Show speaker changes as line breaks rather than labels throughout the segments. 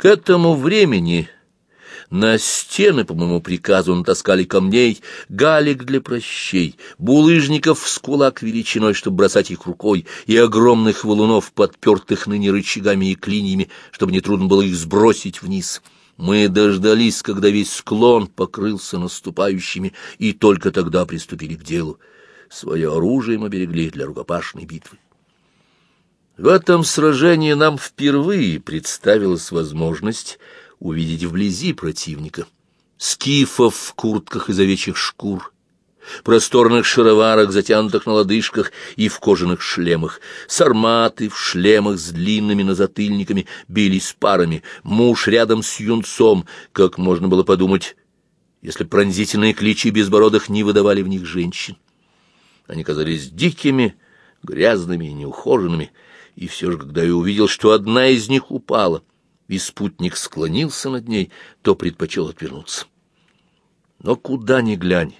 К этому времени на стены, по моему приказу, натаскали камней, галик для прощей, булыжников с кулак величиной, чтобы бросать их рукой, и огромных валунов, подпертых ныне рычагами и клиньями, чтобы нетрудно было их сбросить вниз. Мы дождались, когда весь склон покрылся наступающими, и только тогда приступили к делу. Свое оружие мы берегли для рукопашной битвы. В этом сражении нам впервые представилась возможность увидеть вблизи противника. Скифов в куртках из овечьих шкур, просторных шароварах, затянутых на лодыжках и в кожаных шлемах. Сарматы в шлемах с длинными назатыльниками бились парами, муж рядом с юнцом, как можно было подумать, если пронзительные кличи безбородых не выдавали в них женщин. Они казались дикими, грязными и неухоженными, и все же, когда я увидел, что одна из них упала, и спутник склонился над ней, то предпочел отвернуться. Но куда ни глянь,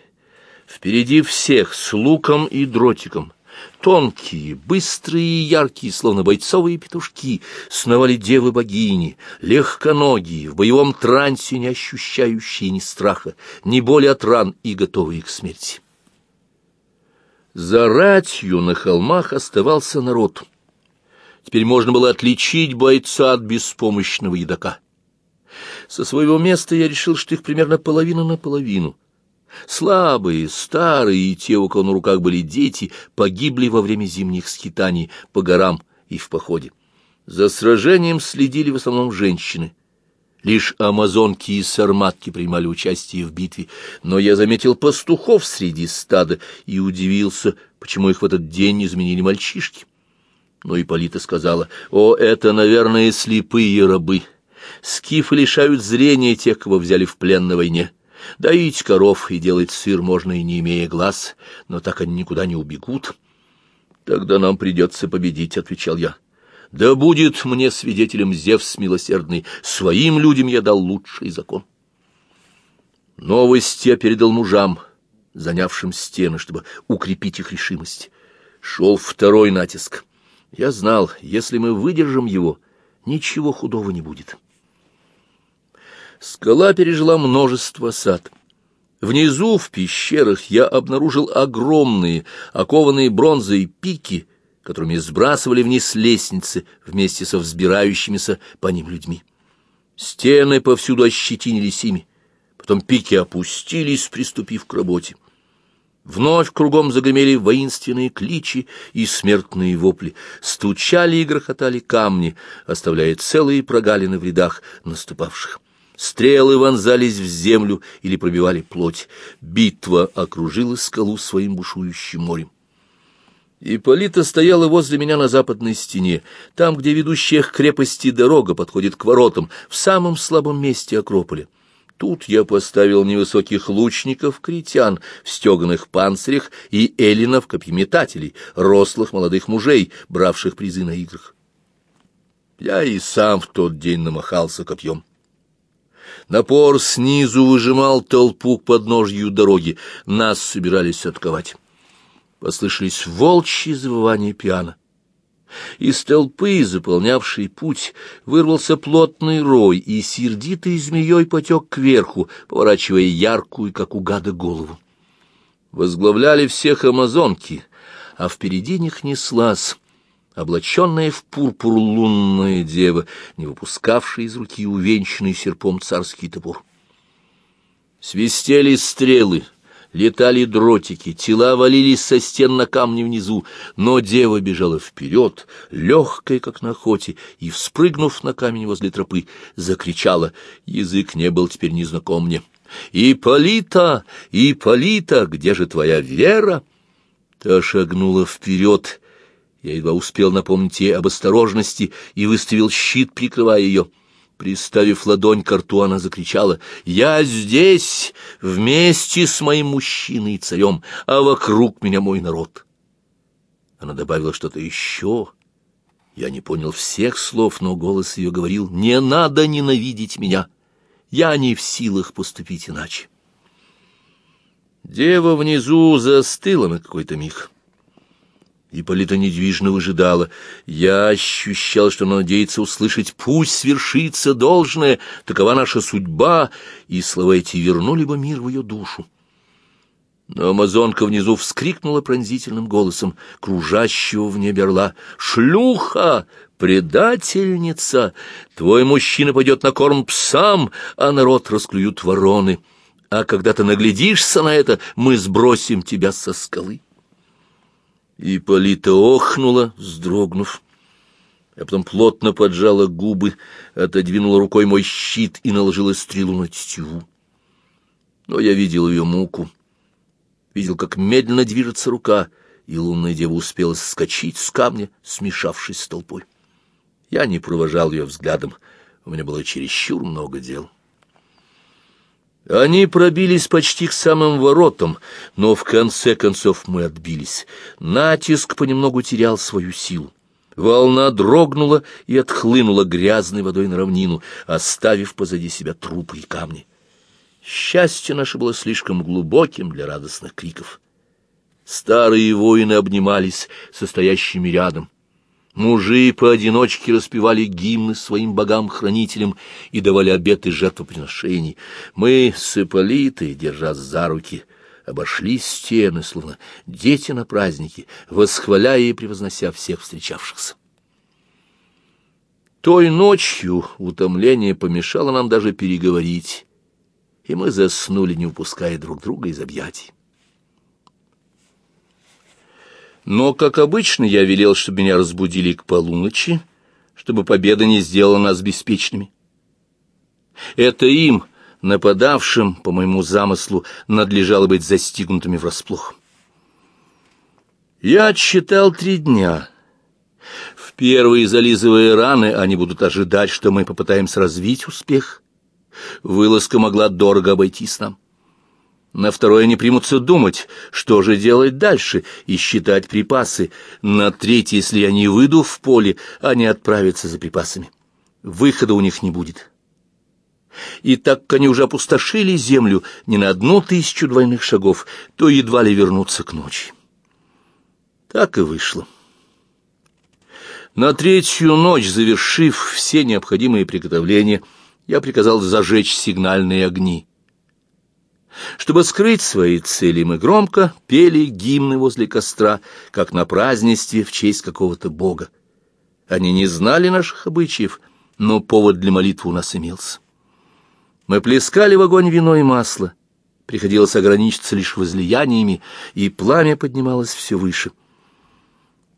впереди всех с луком и дротиком, тонкие, быстрые и яркие, словно бойцовые петушки, сновали девы-богини, легконогие, в боевом трансе не ощущающие ни страха, ни боли от ран и готовые к смерти. За ратью на холмах оставался народ — Теперь можно было отличить бойца от беспомощного едока. Со своего места я решил, что их примерно половина на половину. Слабые, старые и те, у кого на руках были дети, погибли во время зимних скитаний по горам и в походе. За сражением следили в основном женщины. Лишь амазонки и сарматки принимали участие в битве, но я заметил пастухов среди стада и удивился, почему их в этот день не заменили мальчишки. Но Ипполита сказала, «О, это, наверное, слепые рабы. Скифы лишают зрения тех, кого взяли в плен на войне. Доить коров и делать сыр можно и не имея глаз, но так они никуда не убегут». «Тогда нам придется победить», — отвечал я. «Да будет мне свидетелем Зевс милосердный, своим людям я дал лучший закон». Новость я передал мужам, занявшим стены, чтобы укрепить их решимость. Шел второй натиск. Я знал, если мы выдержим его, ничего худого не будет. Скала пережила множество сад. Внизу, в пещерах, я обнаружил огромные, окованные бронзой пики, которыми сбрасывали вниз лестницы вместе со взбирающимися по ним людьми. Стены повсюду ощетинились ими, потом пики опустились, приступив к работе. Вновь кругом загремели воинственные кличи и смертные вопли, стучали и грохотали камни, оставляя целые прогалины в рядах наступавших. Стрелы вонзались в землю или пробивали плоть. Битва окружила скалу своим бушующим морем. Ипполита стояла возле меня на западной стене, там, где ведущая к крепости дорога подходит к воротам, в самом слабом месте Акрополя. Тут я поставил невысоких лучников, критян в стеганых панцирях и эллинов, копьеметателей, рослых молодых мужей, бравших призы на играх. Я и сам в тот день намахался копьем. Напор снизу выжимал толпу к подножью дороги, нас собирались отковать. Послышались волчьи завывания пиано. Из толпы, заполнявшей путь, вырвался плотный рой и сердитой змеей потек кверху, поворачивая яркую, как у гада, голову. Возглавляли всех амазонки, а впереди них неслась облаченная в пурпур лунная дева, не выпускавшая из руки увенчанный серпом царский топор. Свистели стрелы — летали дротики, тела валились со стен на камни внизу, но дева бежала вперед, легкая, как на охоте, и, вспрыгнув на камень возле тропы, закричала. Язык не был теперь незнаком мне. «Ипполита! Ипполита! Где же твоя вера?» Та шагнула вперед. Я едва успел напомнить ей об осторожности и выставил щит, прикрывая ее. Приставив ладонь к рту, она закричала «Я здесь, вместе с моим мужчиной и царем, а вокруг меня мой народ». Она добавила что-то еще. Я не понял всех слов, но голос ее говорил «Не надо ненавидеть меня, я не в силах поступить иначе». Дева внизу застыла на какой-то миг. Ипполита недвижно выжидала. Я ощущал, что она надеется услышать «пусть свершится должное, такова наша судьба», и слова эти вернули бы мир в ее душу. Но амазонка внизу вскрикнула пронзительным голосом кружащего в небе орла. «Шлюха! Предательница! Твой мужчина пойдет на корм псам, а народ расклюют вороны. А когда ты наглядишься на это, мы сбросим тебя со скалы». И Полита охнула, вздрогнув, а потом плотно поджала губы, отодвинула рукой мой щит и наложила стрелу на тетиву. Но я видел ее муку, видел, как медленно движется рука, и лунная дева успела соскочить с камня, смешавшись с толпой. Я не провожал ее взглядом, у меня было чересчур много дел. Они пробились почти к самым воротам, но в конце концов мы отбились. Натиск понемногу терял свою силу. Волна дрогнула и отхлынула грязной водой на равнину, оставив позади себя трупы и камни. Счастье наше было слишком глубоким для радостных криков. Старые воины обнимались, состоящими рядом. Мужи поодиночке распевали гимны своим богам-хранителям и давали обеты жертвоприношений. Мы с Ипполитой, держась за руки, обошли стены, словно дети на празднике, восхваляя и превознося всех встречавшихся. Той ночью утомление помешало нам даже переговорить, и мы заснули, не упуская друг друга из объятий. Но, как обычно, я велел, чтобы меня разбудили к полуночи, чтобы победа не сделала нас беспечными. Это им, нападавшим, по моему замыслу, надлежало быть застигнутыми врасплох. Я отсчитал три дня. В первые, зализывая раны, они будут ожидать, что мы попытаемся развить успех. Вылазка могла дорого обойтись нам. На второе они примутся думать, что же делать дальше, и считать припасы. На третье, если я не выйду в поле, они отправятся за припасами. Выхода у них не будет. И так как они уже опустошили землю не на одну тысячу двойных шагов, то едва ли вернутся к ночи. Так и вышло. На третью ночь, завершив все необходимые приготовления, я приказал зажечь сигнальные огни — чтобы скрыть свои цели, мы громко пели гимны возле костра, как на празднестве в честь какого-то бога. Они не знали наших обычаев, но повод для молитвы у нас имелся. Мы плескали в огонь вино и масло. Приходилось ограничиться лишь возлияниями, и пламя поднималось все выше.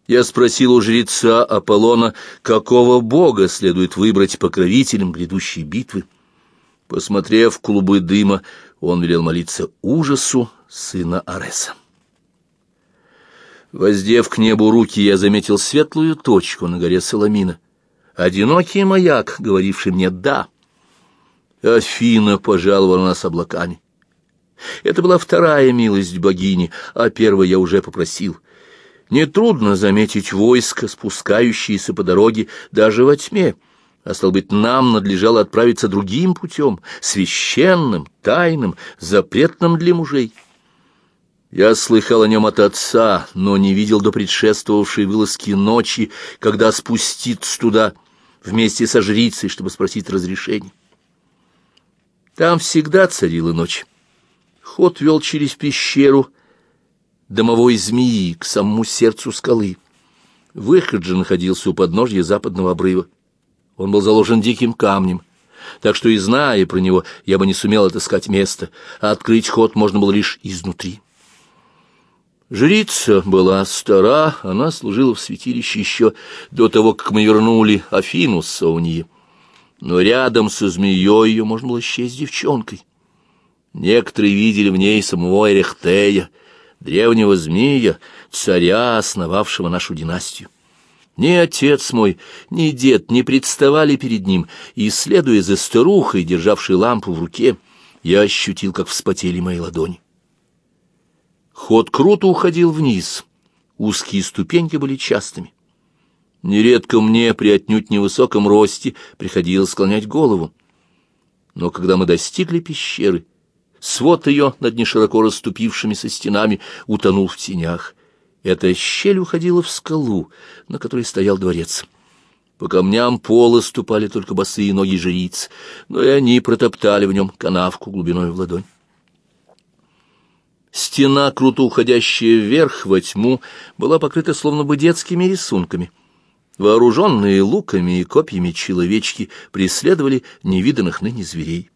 Я спросил у жреца Аполлона, какого бога следует выбрать покровителем грядущей битвы. Посмотрев клубы дыма, он велел молиться ужасу сына Ареса. Воздев к небу руки, я заметил светлую точку на горе Соломина. Одинокий маяк, говоривший мне «да». Афина пожаловала нас облаками. Это была вторая милость богини, а первую я уже попросил. Нетрудно заметить войско, спускающееся по дороге даже во тьме — а стал быть, нам надлежало отправиться другим путем, священным, тайным, запретным для мужей. Я слыхал о нем от отца, но не видел до предшествовавшей вылазки ночи, когда спуститься туда вместе со жрицей, чтобы спросить разрешения. Там всегда царила ночь. Ход вел через пещеру домовой змеи к самому сердцу скалы. Выход же находился у подножья западного обрыва. Он был заложен диким камнем, так что и зная про него, я бы не сумел отыскать место, а открыть ход можно было лишь изнутри. Жрица была стара, она служила в святилище еще до того, как мы вернули Афину с Саунии. Но рядом со змеей ее можно было счесть девчонкой. Некоторые видели в ней самого Эрехтея, древнего змея, царя, основавшего нашу династию. Ни отец мой, ни дед не представали перед ним, и, следуя за старухой, державшей лампу в руке, я ощутил, как вспотели мои ладони. Ход круто уходил вниз, узкие ступеньки были частыми. Нередко мне при отнюдь невысоком росте приходилось склонять голову. Но когда мы достигли пещеры, свод ее над нешироко расступившимися стенами утонул в тенях, Эта щель уходила в скалу, на которой стоял дворец. По камням пола ступали только босые ноги жриц, но и они протоптали в нем канавку глубиной в ладонь. Стена, круто уходящая вверх во тьму, была покрыта словно бы детскими рисунками. Вооруженные луками и копьями человечки преследовали невиданных ныне зверей.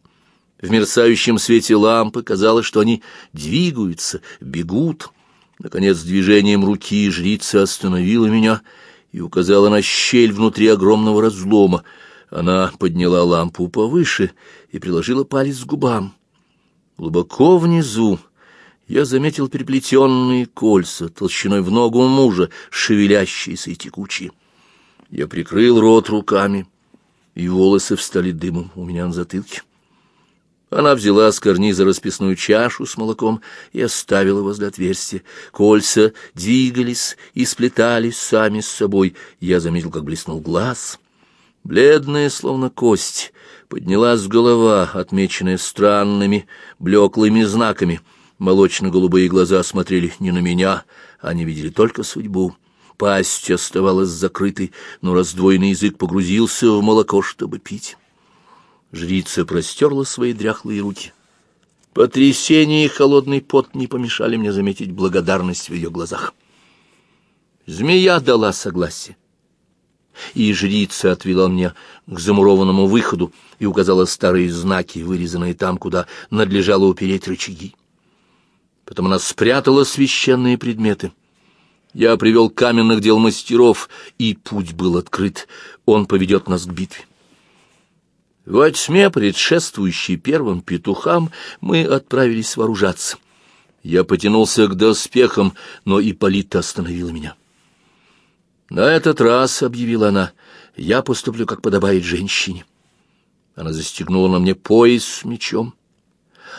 В мерцающем свете лампы казалось, что они двигаются, бегут. Наконец, движением руки жрица остановила меня и указала на щель внутри огромного разлома. Она подняла лампу повыше и приложила палец к губам. Глубоко внизу я заметил переплетенные кольца толщиной в ногу мужа, шевелящиеся и текучие. Я прикрыл рот руками, и волосы встали дымом у меня на затылке. Она взяла с карниза расписную чашу с молоком и оставила возле отверстия. Кольца двигались и сплетались сами с собой. Я заметил, как блеснул глаз. Бледная, словно кость, поднялась голова, отмеченная странными, блеклыми знаками. Молочно-голубые глаза смотрели не на меня, они видели только судьбу. Пасть оставалась закрытой, но раздвоенный язык погрузился в молоко, чтобы пить. Жрица простерла свои дряхлые руки. Потрясение и холодный пот не помешали мне заметить благодарность в ее глазах. Змея дала согласие. И жрица отвела меня к замурованному выходу и указала старые знаки, вырезанные там, куда надлежало упереть рычаги. Потом она спрятала священные предметы. Я привел каменных дел мастеров, и путь был открыт. Он поведет нас к битве. Во тьме, предшествующей первым петухам, мы отправились вооружаться. Я потянулся к доспехам, но Ипполита остановила меня. «На этот раз», — объявила она, — «я поступлю, как подобает женщине». Она застегнула на мне пояс с мечом,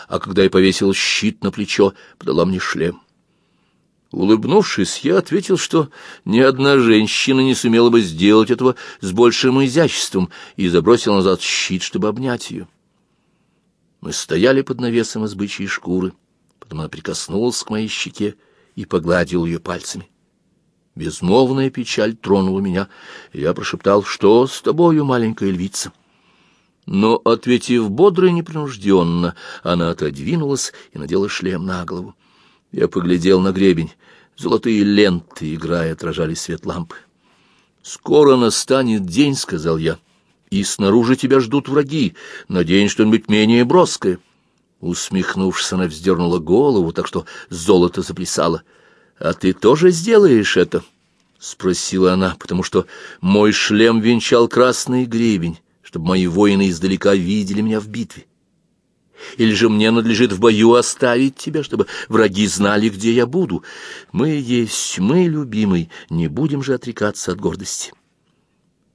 а когда я повесил щит на плечо, подала мне шлем. Улыбнувшись, я ответил, что ни одна женщина не сумела бы сделать этого с большим изяществом, и забросил назад щит, чтобы обнять ее. Мы стояли под навесом из бычьей шкуры, потом она прикоснулась к моей щеке и погладила ее пальцами. Безмолвная печаль тронула меня, и я прошептал, что с тобою, маленькая львица. Но, ответив бодро и непринужденно, она отодвинулась и надела шлем на голову. Я поглядел на гребень. Золотые ленты, играя, отражали свет лампы. «Скоро настанет день», — сказал я, — «и снаружи тебя ждут враги. Надень что-нибудь менее броское». Усмехнувшись, она вздернула голову, так что золото заплясало. «А ты тоже сделаешь это?» — спросила она, потому что мой шлем венчал красный гребень, чтобы мои воины издалека видели меня в битве. Или же мне надлежит в бою оставить тебя, чтобы враги знали, где я буду? Мы есть мы, любимый, не будем же отрекаться от гордости.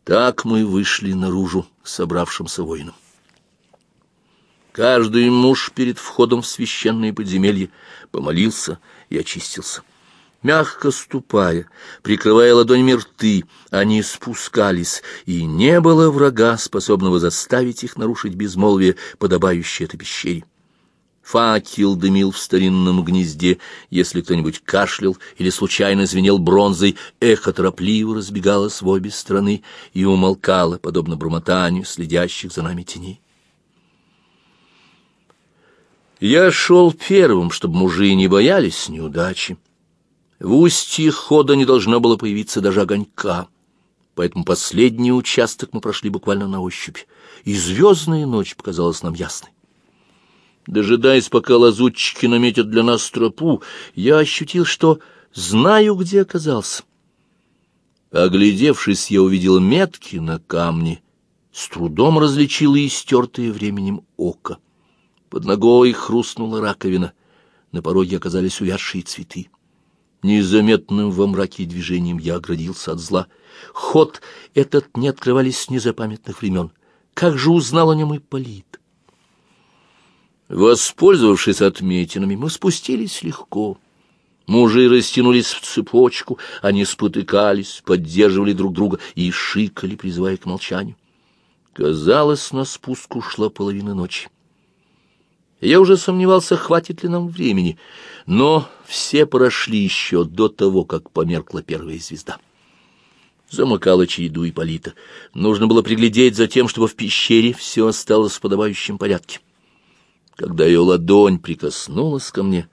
Так мы вышли наружу к собравшимся воинам. Каждый муж перед входом в священные подземелья помолился и очистился. Мягко ступая, прикрывая ладонями рты, они спускались, и не было врага, способного заставить их нарушить безмолвие, подобающее этой пещере. Факел дымил в старинном гнезде, если кто-нибудь кашлял или случайно звенел бронзой, эхо торопливо разбегалось в обе стороны и умолкало, подобно бормотанию следящих за нами теней. Я шел первым, чтобы мужи не боялись неудачи. В устье хода не должно было появиться даже огонька, поэтому последний участок мы прошли буквально на ощупь, и звездная ночь показалась нам ясной. Дожидаясь, пока лазутчики наметят для нас тропу, я ощутил, что знаю, где оказался. Оглядевшись, я увидел метки на камне, с трудом различил и истертые временем око. Под ногой хрустнула раковина, на пороге оказались увядшие цветы. Незаметным во мраке движением я оградился от зла. Ход этот не открывались с незапамятных времен. Как же узнал о нем Ипполит? Воспользовавшись отметинами, мы спустились легко. Мужи растянулись в цепочку, они спотыкались, поддерживали друг друга и шикали, призывая к молчанию. Казалось, на спуск ушла половина ночи. Я уже сомневался, хватит ли нам времени, но все прошли еще до того, как померкла первая звезда. Замыкала череду Ипполита. Нужно было приглядеть за тем, чтобы в пещере все осталось в подобающем порядке. Когда ее ладонь прикоснулась ко мне,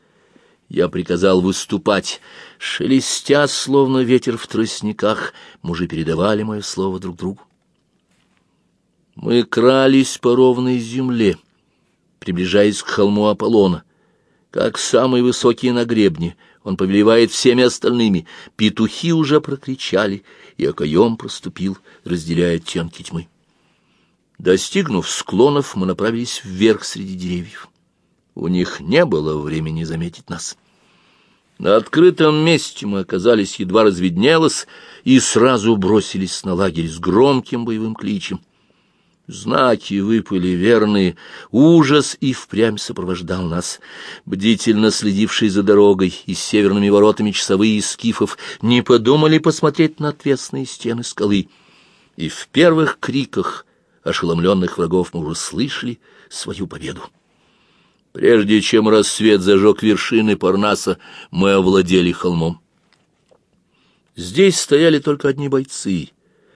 я приказал выступать. Шелестя, словно ветер в тростниках, мужи передавали мое слово друг другу. Мы крались по ровной земле, приближаясь к холму Аполлона. Как самый высокий на гребне, он повелевает всеми остальными. Петухи уже прокричали, и окоем проступил, разделяя оттенки тьмы. Достигнув склонов, мы направились вверх среди деревьев. У них не было времени заметить нас. На открытом месте мы оказались, едва разведнелось, и сразу бросились на лагерь с громким боевым кличем. Знаки выпали верные, ужас и впрямь сопровождал нас. Бдительно следившие за дорогой и северными воротами часовые скифов не подумали посмотреть на отвесные стены скалы. И в первых криках ошеломленных врагов мы уже слышали свою победу. Прежде чем рассвет зажег вершины Парнаса, мы овладели холмом. Здесь стояли только одни бойцы.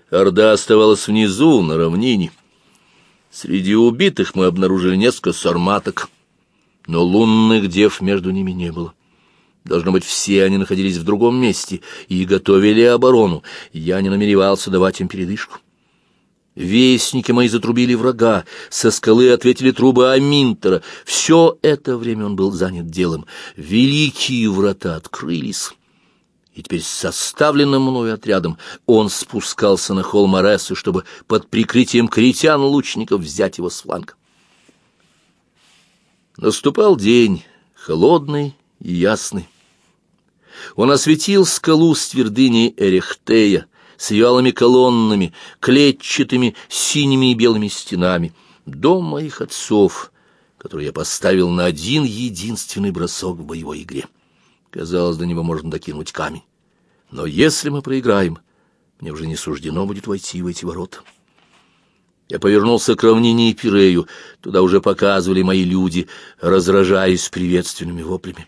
Орда оставалась внизу, на равнине. Среди убитых мы обнаружили несколько сарматок, но лунных дев между ними не было. Должно быть, все они находились в другом месте и готовили оборону. Я не намеревался давать им передышку. Вестники мои затрубили врага, со скалы ответили трубы Аминтера. Все это время он был занят делом. Великие врата открылись и теперь с составленным мною отрядом он спускался на холм Аресу, чтобы под прикрытием критян-лучников взять его с фланга. Наступал день, холодный и ясный. Он осветил скалу с твердыней Эрехтея, с вялыми колоннами, клетчатыми синими и белыми стенами. Дом моих отцов, который я поставил на один единственный бросок в боевой игре. Казалось, до него можно докинуть камень. Но если мы проиграем, мне уже не суждено будет войти в эти ворота. Я повернулся к равнине Пирею. Туда уже показывали мои люди, разражаясь приветственными воплями.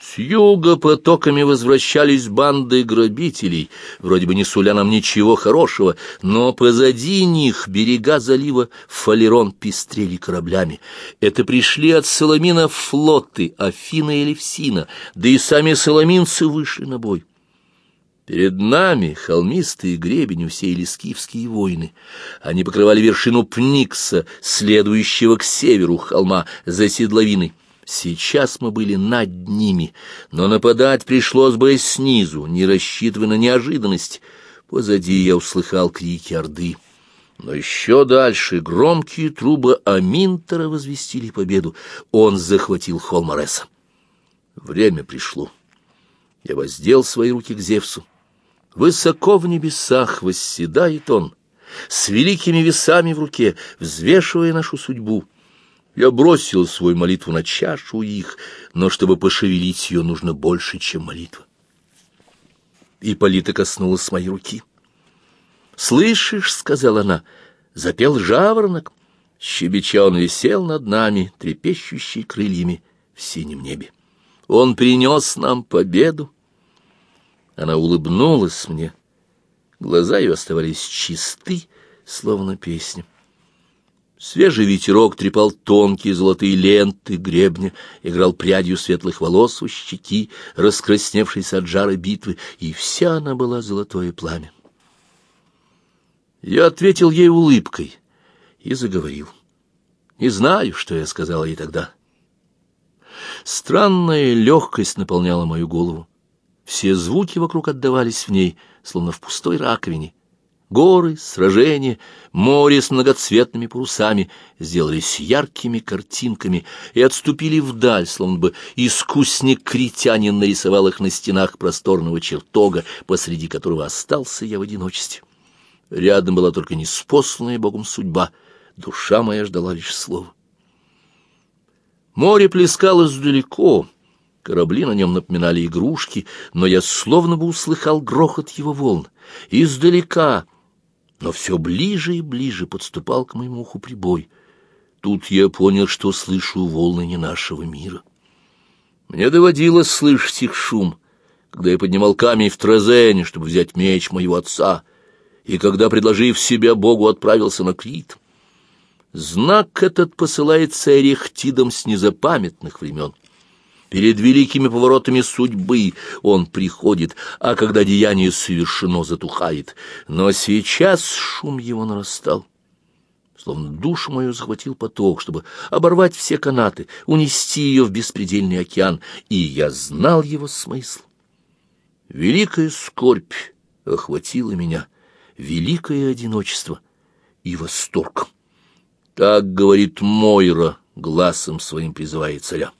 С юга потоками возвращались банды грабителей, вроде бы не суля нам ничего хорошего, но позади них берега залива Фалерон пестрели кораблями. Это пришли от Соломина флоты Афина и Левсина, да и сами соломинцы вышли на бой. Перед нами холмистые гребень усеяли скифские воины. Они покрывали вершину Пникса, следующего к северу холма, за седловиной. Сейчас мы были над ними, но нападать пришлось бы снизу, не рассчитывая на неожиданность. Позади я услыхал крики Орды. Но еще дальше громкие трубы Аминтера возвестили победу. Он захватил холм Ареса. Время пришло. Я воздел свои руки к Зевсу. Высоко в небесах восседает он, с великими весами в руке, взвешивая нашу судьбу. Я бросил свою молитву на чашу их, но чтобы пошевелить ее, нужно больше, чем молитва. Ипполита коснулась моей руки. «Слышишь?» — сказала она. Запел жаворонок. Щебеча он висел над нами, трепещущий крыльями в синем небе. Он принес нам победу. Она улыбнулась мне. Глаза ее оставались чисты, словно песня. Свежий ветерок трепал тонкие золотые ленты гребня, играл прядью светлых волос у щеки, раскрасневшейся от жара битвы, и вся она была золотое пламя. Я ответил ей улыбкой и заговорил. Не знаю, что я сказал ей тогда. Странная легкость наполняла мою голову. Все звуки вокруг отдавались в ней, словно в пустой раковине. Горы, сражения, море с многоцветными парусами сделались яркими картинками и отступили вдаль, словно бы искусник-критянин нарисовал их на стенах просторного чертога, посреди которого остался я в одиночестве. Рядом была только неспосланная Богом судьба, душа моя ждала лишь слова. Море плескалось далеко, корабли на нем напоминали игрушки, но я словно бы услыхал грохот его волн. Издалека — но все ближе и ближе подступал к моему уху прибой. тут я понял, что слышу волны не нашего мира. Мне доводилось слышать их шум, когда я поднимал камень в Трезене, чтобы взять меч моего отца, и когда, предложив себя Богу, отправился на Крит. Знак этот посылается Эрехтидом с незапамятных времен. Перед великими поворотами судьбы он приходит, а когда деяние совершено, затухает. Но сейчас шум его нарастал. Словно душу мою захватил поток, чтобы оборвать все канаты, унести ее в беспредельный океан, и я знал его смысл. Великая скорбь охватила меня, великое одиночество и восторг. Так говорит Мойра, глазом своим призывая царя.